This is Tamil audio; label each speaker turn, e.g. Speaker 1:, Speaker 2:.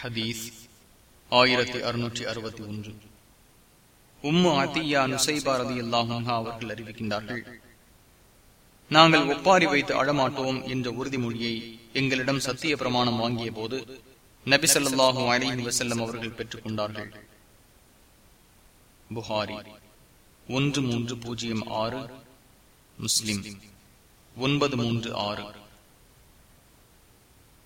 Speaker 1: ஹதீஸ் ஆயிரத்தி அறுநூற்றி அறுபத்தி ஒன்று. உம்மு அத்தியா நுசைபாரதி அல்லாஹா அவர்கள் அறிவிக்கின்றார்கள் நாங்கள் ஒப்பாரி வைத்து அழமாட்டோம் என்ற உறுதிமொழியை எங்களிடம் சத்திய பிரமாணம் வாங்கிய போது நபிசல்லாஹு அலி வசல்லம் அவர்கள் பெற்றுக் கொண்டார்கள். புகாரி ஒன்று மூன்று பூஜ்ஜியம் ஆறு முஸ்லிம் ஒன்பது மூன்று ஆறு.